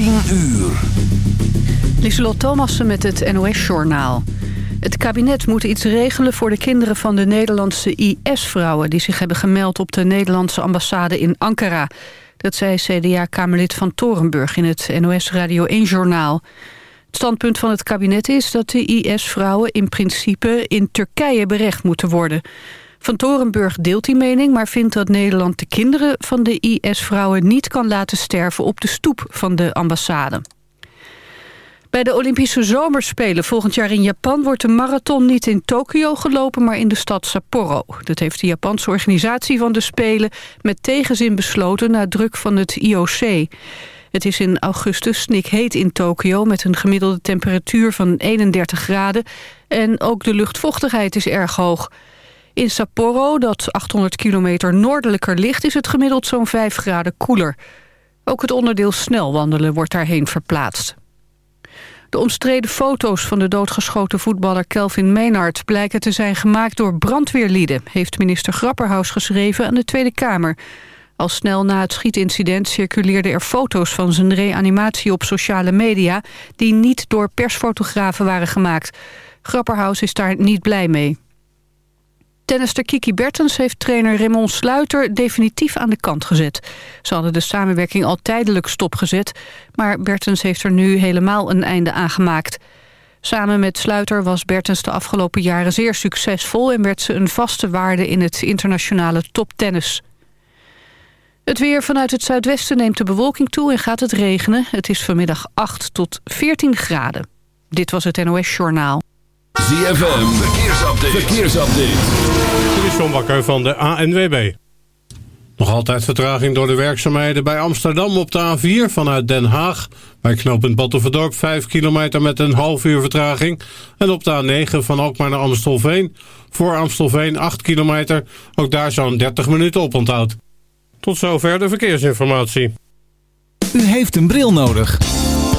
10 uur. Lieselot Thomassen met het NOS-journaal. Het kabinet moet iets regelen voor de kinderen van de Nederlandse IS-vrouwen... die zich hebben gemeld op de Nederlandse ambassade in Ankara. Dat zei CDA-kamerlid van Torenburg in het NOS Radio 1-journaal. Het standpunt van het kabinet is dat de IS-vrouwen in principe in Turkije berecht moeten worden. Van Torenburg deelt die mening, maar vindt dat Nederland de kinderen van de IS-vrouwen niet kan laten sterven op de stoep van de ambassade. Bij de Olympische Zomerspelen volgend jaar in Japan... wordt de marathon niet in Tokio gelopen, maar in de stad Sapporo. Dat heeft de Japanse organisatie van de Spelen... met tegenzin besloten na druk van het IOC. Het is in augustus snikheet in Tokio... met een gemiddelde temperatuur van 31 graden... en ook de luchtvochtigheid is erg hoog. In Sapporo, dat 800 kilometer noordelijker ligt... is het gemiddeld zo'n 5 graden koeler. Ook het onderdeel snelwandelen wordt daarheen verplaatst. De omstreden foto's van de doodgeschoten voetballer Kelvin Meenard... blijken te zijn gemaakt door brandweerlieden... heeft minister Grapperhaus geschreven aan de Tweede Kamer. Al snel na het schietincident circuleerden er foto's van zijn reanimatie op sociale media... die niet door persfotografen waren gemaakt. Grapperhaus is daar niet blij mee. Tennister Kiki Bertens heeft trainer Raymond Sluiter definitief aan de kant gezet. Ze hadden de samenwerking al tijdelijk stopgezet, maar Bertens heeft er nu helemaal een einde aan gemaakt. Samen met Sluiter was Bertens de afgelopen jaren zeer succesvol... en werd ze een vaste waarde in het internationale toptennis. Het weer vanuit het zuidwesten neemt de bewolking toe en gaat het regenen. Het is vanmiddag 8 tot 14 graden. Dit was het NOS Journaal. ZFM, verkeersupdate. verkeersupdate. Dit is John Bakker van de ANWB. Nog altijd vertraging door de werkzaamheden bij Amsterdam op de A4 vanuit Den Haag. Bij knooppunt Battenverdorp 5 kilometer met een half uur vertraging. En op de A9 van Alkmaar naar Amstelveen. Voor Amstelveen 8 kilometer. Ook daar zo'n 30 minuten op onthoud. Tot zover de verkeersinformatie. U heeft een bril nodig.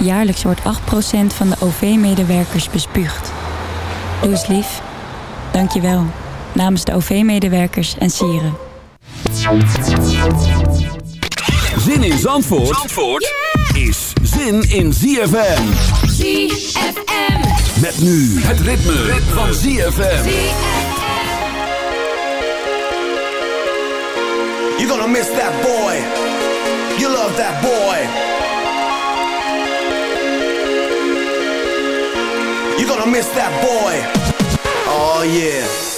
Jaarlijks wordt 8% van de OV-medewerkers bespuugd. Doe eens lief. Dank je wel. Namens de OV-medewerkers en sieren. Zin in Zandvoort, Zandvoort is zin in ZFM. ZFM. Met nu het ritme, ritme. van ZFM. You're gonna miss that boy. You love that boy. Miss that boy. Oh yeah.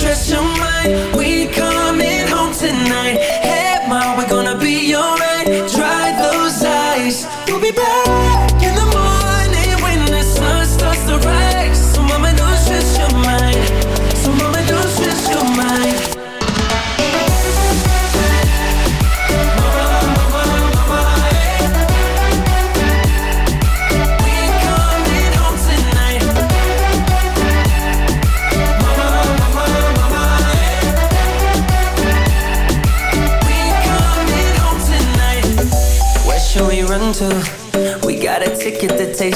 stress your mind.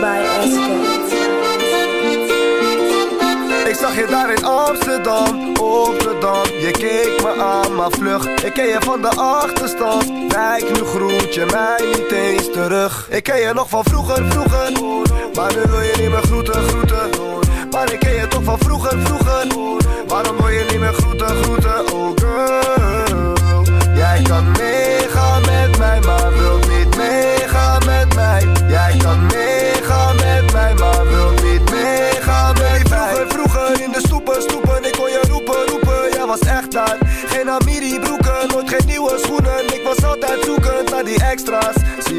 By Ik zag je daar in Amsterdam, op de Dam. Je keek me aan, maar vlug. Ik ken je van de achterstand. Kijk, nu groet je mij niet eens terug. Ik ken je nog van vroeger, vroeger. Maar nu wil je niet meer groeten, groeten. Maar ik ken je toch van vroeger, vroeger. Waarom wil je niet meer groeten, groeten, oh girl. Jij kan meegaan met mij, maar wilt niet meegaan met mij. Jij kan meegaan maar wilt niet meegaan. Vroeger, vroeger in de stoepen, stoepen Ik kon je roepen, roepen, jij was echt daar. Geen Amiri broeken, nooit geen nieuwe schoenen. Ik was altijd zoekend naar die extra's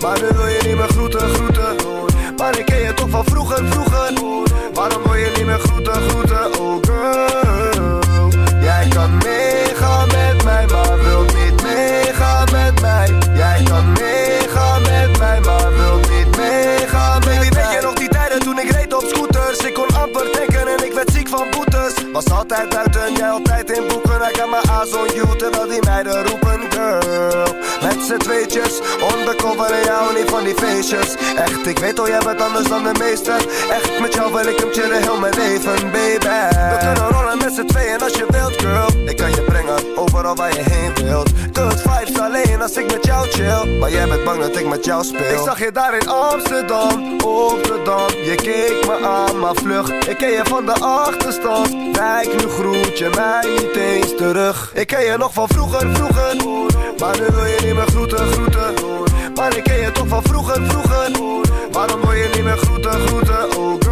Maar nu wil je niet meer groeten, groeten. Maar ik ken je toch van vroeger, vroeger. Waarom wil je niet meer groeten, groeten, oh girl? Jij kan meegaan met mij, maar wilt niet meegaan met mij. Jij kan meegaan met mij, maar wilt niet meegaan met mij Baby, weet je nog die tijden toen ik reed op scooters? Ik kon amper denken en ik werd ziek van boetes. Was altijd buiten, jij altijd in boeken Hij kan me aan zo'n you, terwijl die meiden roepen girl. Met z'n tweetjes Undercover en jou niet van die feestjes. Echt, ik weet al, jij bent anders dan de meesten Echt, met jou wil ik hem chillen heel mijn leven, baby. We kunnen rollen met z'n tweeën als je wilt, girl. Ik kan je brengen, overal waar je heen wilt als ik met jou chill. Maar jij bent bang dat ik met jou speel. Ik zag je daar in Amsterdam, op Je keek me aan, maar vlug. Ik ken je van de achterstand. Kijk, nu groet je mij niet eens terug. Ik ken je nog van vroeger, vroeger. Maar nu wil je niet meer groeten, groeten. Maar ik ken je toch van vroeger, vroeger. Waarom wil je niet meer groeten, groeten, oh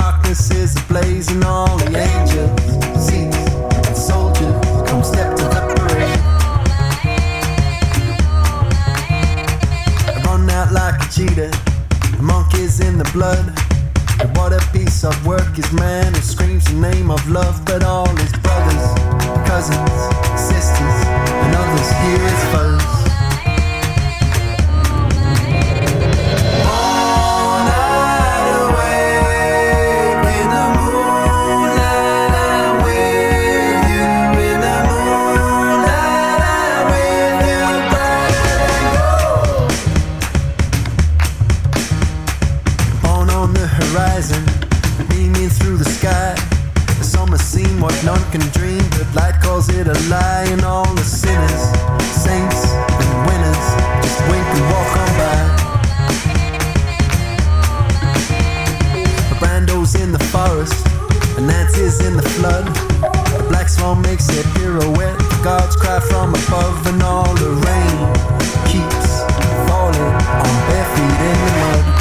darkness is ablaze, and all the angels, seats, and soldiers come step to the parade. Run out like a cheetah, the monkeys in the blood. And what a piece of work is man who screams the name of love, but all his brothers, cousins, sisters, and others hear his foes. Light calls it a lie. And all the sinners, saints, and winners just wink and walk on by. The Brando's in the forest, and Nancy's in the flood. The black swan makes a pirouette. Gods cry from above, and all the rain keeps falling on bare feet in the mud.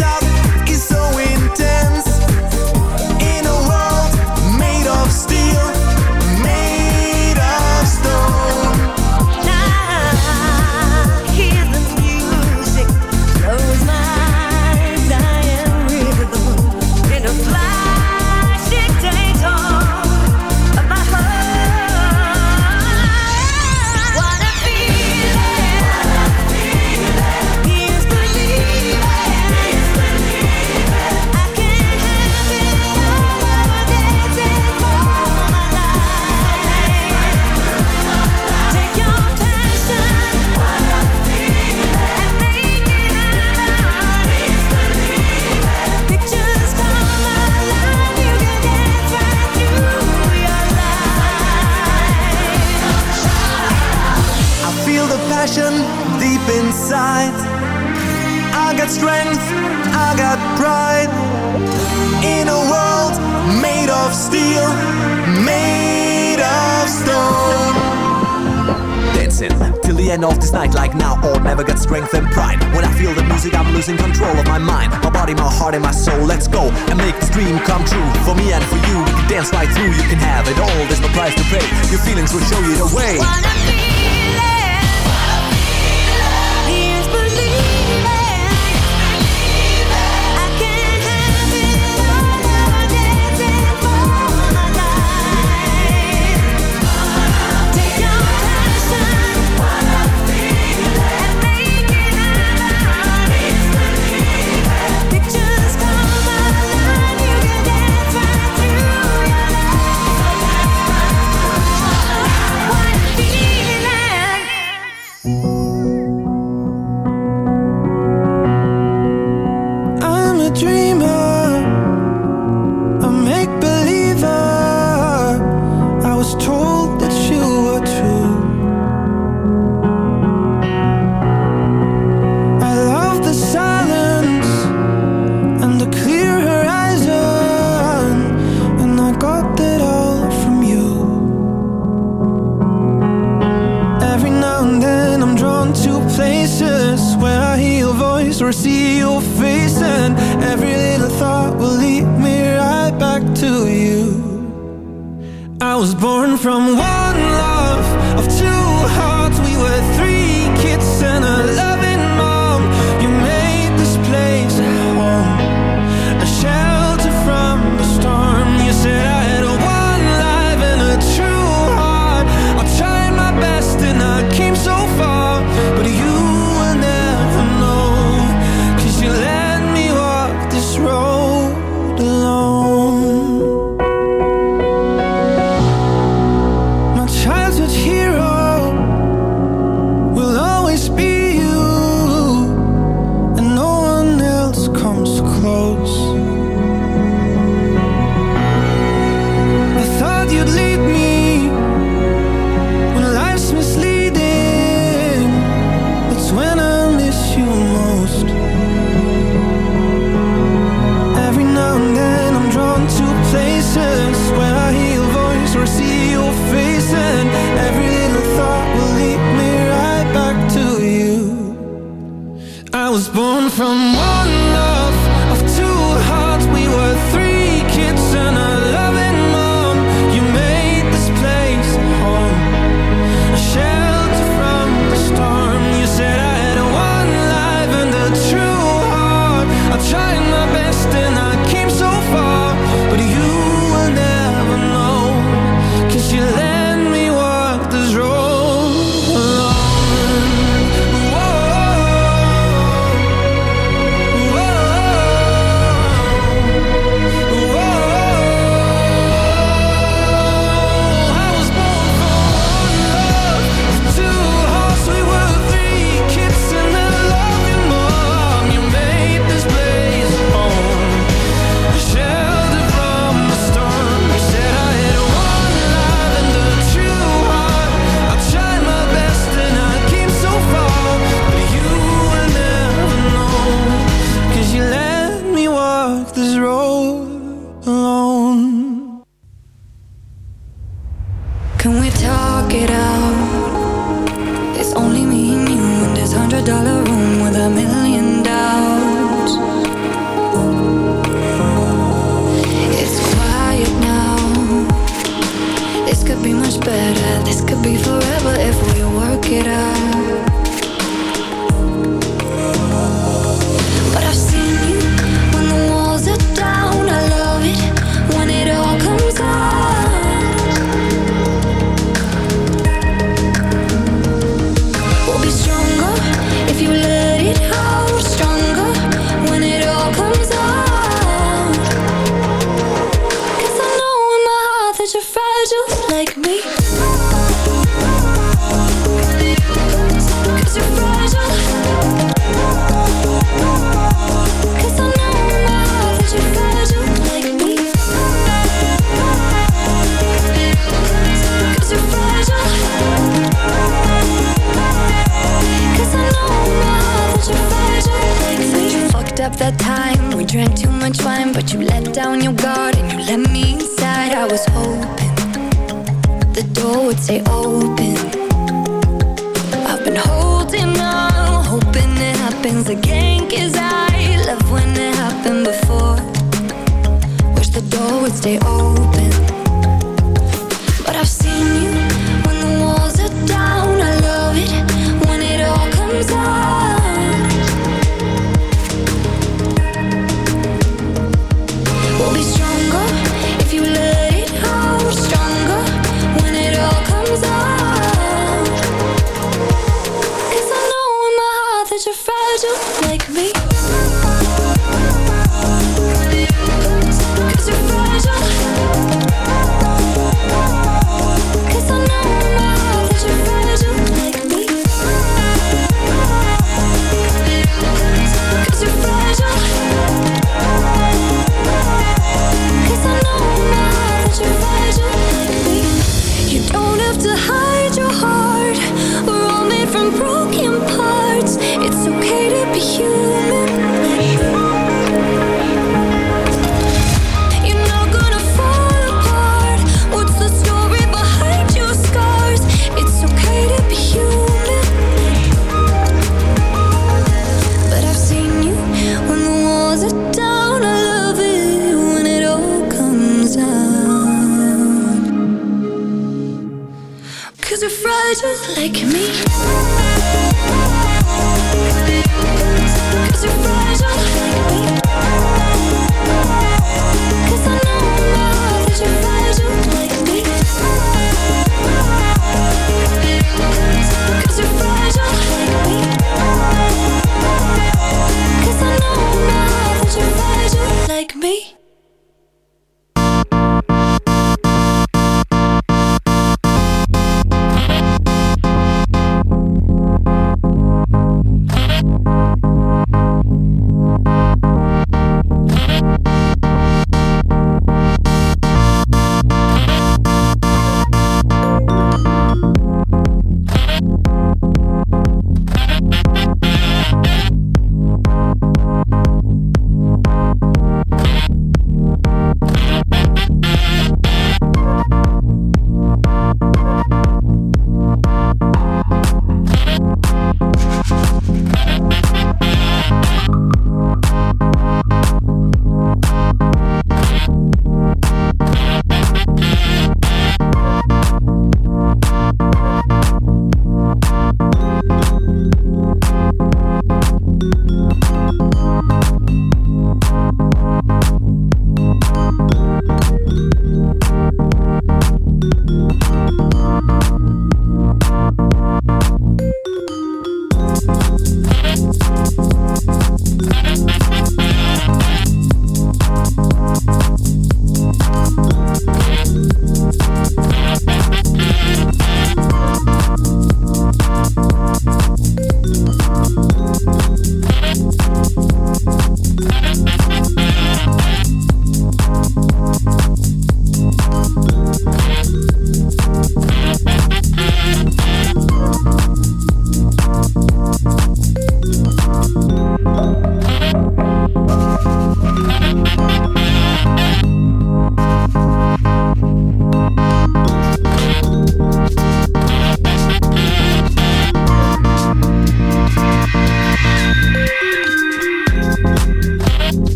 stop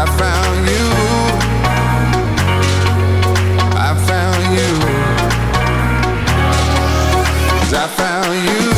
I found you. I found you. Cause I found you.